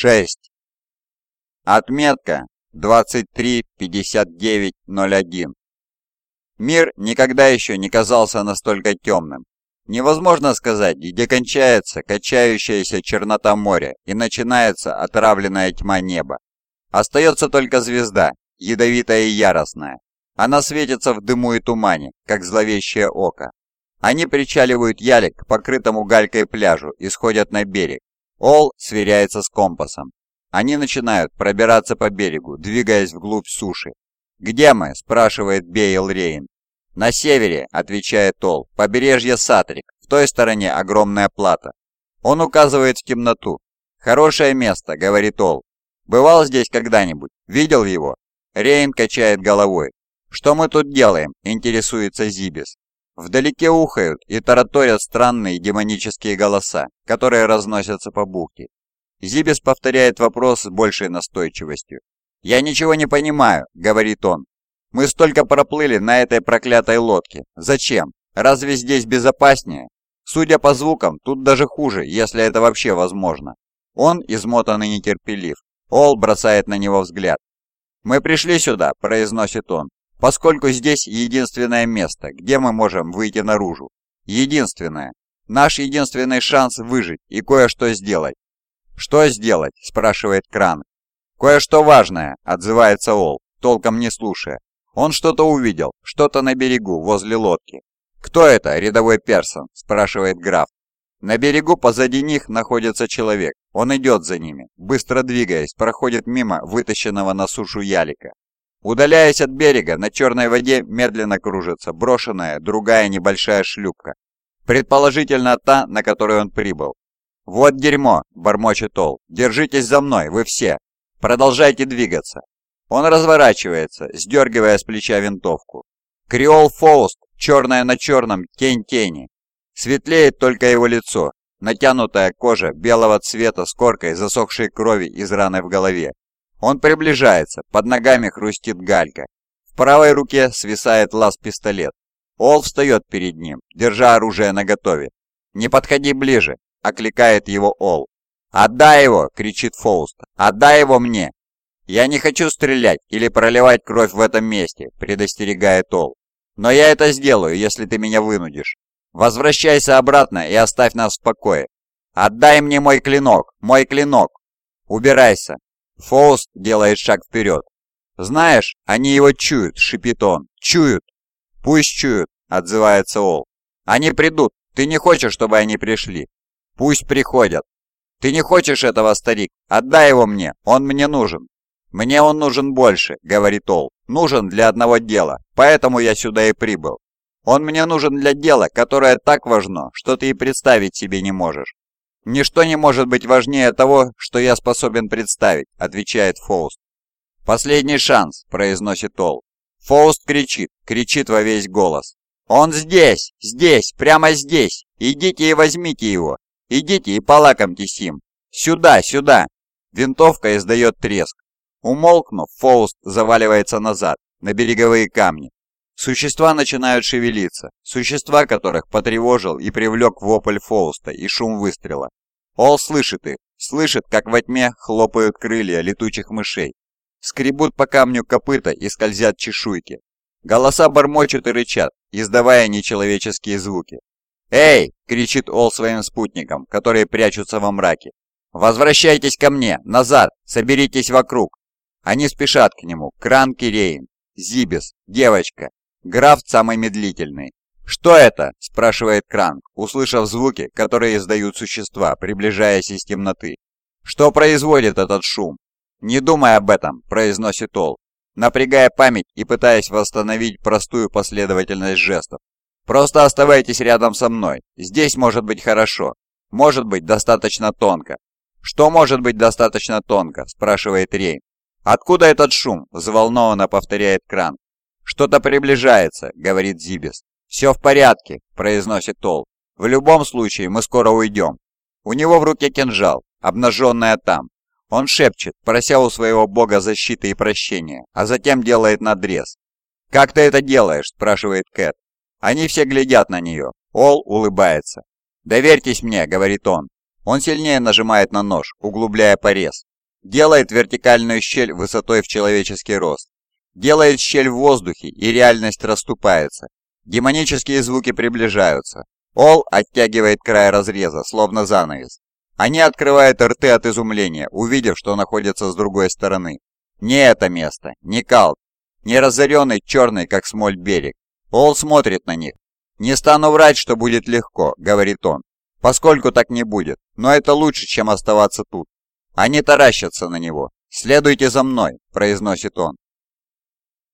6. Отметка 235901. Мир никогда еще не казался настолько темным. Невозможно сказать, где кончается качающаяся чернота моря и начинается отравленная тьма неба. Остается только звезда, ядовитая и яростная. Она светится в дыму и тумане, как зловещее око. Они причаливают ялик к покрытому галькой пляжу и сходят на берег, Ол сверяется с компасом. Они начинают пробираться по берегу, двигаясь вглубь суши. «Где мы?» – спрашивает Бейл Рейн. «На севере», – отвечает Ол, – «побережье Сатрик, в той стороне огромная плата». Он указывает в темноту. «Хорошее место», – говорит Ол. «Бывал здесь когда-нибудь? Видел его?» Рейн качает головой. «Что мы тут делаем?» – интересуется Зибис. Вдалеке ухают и тараторят странные демонические голоса, которые разносятся по бухте. Зибис повторяет вопрос с большей настойчивостью. «Я ничего не понимаю», — говорит он. «Мы столько проплыли на этой проклятой лодке. Зачем? Разве здесь безопаснее? Судя по звукам, тут даже хуже, если это вообще возможно». Он измотан и нетерпелив. Ол бросает на него взгляд. «Мы пришли сюда», — произносит он, поскольку здесь единственное место, где мы можем выйти наружу. Единственное. Наш единственный шанс выжить и кое-что сделать. «Что сделать?» – спрашивает Кран. «Кое-что важное», – отзывается Ол, толком не слушая. Он что-то увидел, что-то на берегу, возле лодки. «Кто это, рядовой Персон?» – спрашивает граф. На берегу позади них находится человек. Он идет за ними, быстро двигаясь, проходит мимо вытащенного на сушу ялика. Удаляясь от берега, на черной воде медленно кружится брошенная другая небольшая шлюпка. Предположительно та, на которой он прибыл. «Вот дерьмо!» – бормочет Ол. «Держитесь за мной, вы все! Продолжайте двигаться!» Он разворачивается, сдергивая с плеча винтовку. Креол Фауст, черная на черном, тень тени. Светлеет только его лицо, натянутая кожа белого цвета с коркой засохшей крови из раны в голове. Он приближается, под ногами хрустит галька. В правой руке свисает лаз-пистолет. Ол встает перед ним, держа оружие наготове. «Не подходи ближе!» – окликает его Ол. «Отдай его!» – кричит Фауст. «Отдай его мне!» «Я не хочу стрелять или проливать кровь в этом месте», – предостерегает Ол. «Но я это сделаю, если ты меня вынудишь. Возвращайся обратно и оставь нас в покое. Отдай мне мой клинок, мой клинок. Убирайся, Фауст делает шаг вперед. «Знаешь, они его чуют», — шипит он. «Чуют». «Пусть чуют», — отзывается Ол. «Они придут. Ты не хочешь, чтобы они пришли?» «Пусть приходят». «Ты не хочешь этого, старик? Отдай его мне. Он мне нужен». «Мне он нужен больше», — говорит Ол. «Нужен для одного дела. Поэтому я сюда и прибыл. Он мне нужен для дела, которое так важно, что ты и представить себе не можешь. «Ничто не может быть важнее того, что я способен представить», — отвечает Фауст. «Последний шанс», — произносит Ол. Фауст кричит, кричит во весь голос. «Он здесь! Здесь! Прямо здесь! Идите и возьмите его! Идите и полакомьтесь им! Сюда! Сюда!» Винтовка издает треск. Умолкнув, Фауст заваливается назад, на береговые камни. Существа начинают шевелиться, существа которых потревожил и привлек вопль Фауста и шум выстрела. Ол слышит их, слышит, как во тьме хлопают крылья летучих мышей. Скребут по камню копыта и скользят чешуйки. Голоса бормочут и рычат, издавая нечеловеческие звуки. «Эй!» — кричит Ол своим спутникам, которые прячутся во мраке. «Возвращайтесь ко мне! Назад! Соберитесь вокруг!» Они спешат к нему. Кран Кирейн, Зибис, девочка. Граф самый медлительный. «Что это?» – спрашивает Кранк, услышав звуки, которые издают существа, приближаясь из темноты. «Что производит этот шум?» «Не думай об этом», – произносит Ол, напрягая память и пытаясь восстановить простую последовательность жестов. «Просто оставайтесь рядом со мной. Здесь может быть хорошо. Может быть достаточно тонко». «Что может быть достаточно тонко?» – спрашивает Рейн. «Откуда этот шум?» – взволнованно повторяет Кранк. «Что-то приближается», — говорит Зибис. «Все в порядке», — произносит Тол. «В любом случае мы скоро уйдем». У него в руке кинжал, обнаженная там. Он шепчет, прося у своего бога защиты и прощения, а затем делает надрез. «Как ты это делаешь?» – спрашивает Кэт. Они все глядят на нее. Ол улыбается. «Доверьтесь мне», – говорит он. Он сильнее нажимает на нож, углубляя порез. Делает вертикальную щель высотой в человеческий рост. Делает щель в воздухе, и реальность расступается. Демонические звуки приближаются. Ол оттягивает край разреза, словно занавес. Они открывают рты от изумления, увидев, что находятся с другой стороны. Не это место, не Калт, не разоренный черный, как смоль берег. Ол смотрит на них. «Не стану врать, что будет легко», — говорит он, «поскольку так не будет, но это лучше, чем оставаться тут». Они таращатся на него. «Следуйте за мной», — произносит он.